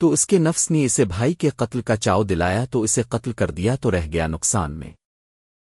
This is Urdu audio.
تو اس کے نفس نے اسے بھائی کے قتل کا چاؤ دلایا تو اسے قتل کر دیا تو رہ گیا نقصان میں۔